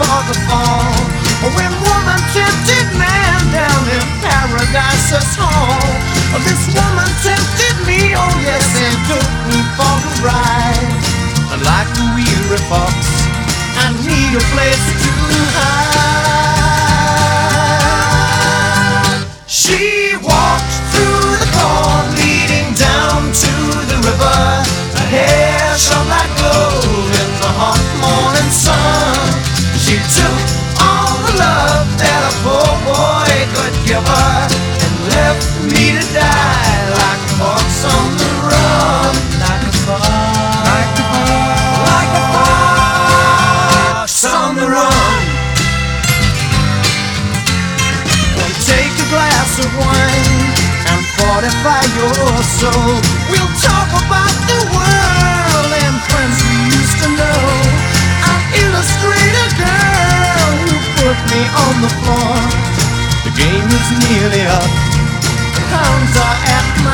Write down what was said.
for the fall. When woman tempted man down in paradise's hall. This woman tempted me, oh yes, and took me for a ride. Like a weary fox, I need a place to hide. She walked through the corn leading down to the river. Her love that a poor boy could give her and left me to die like a fox on the run. Like a fox. Like a fox. Like a fox on the run. Well, take a glass of wine and fortify your soul. We'll talk about on the floor. The game is nearly up. The hounds are at my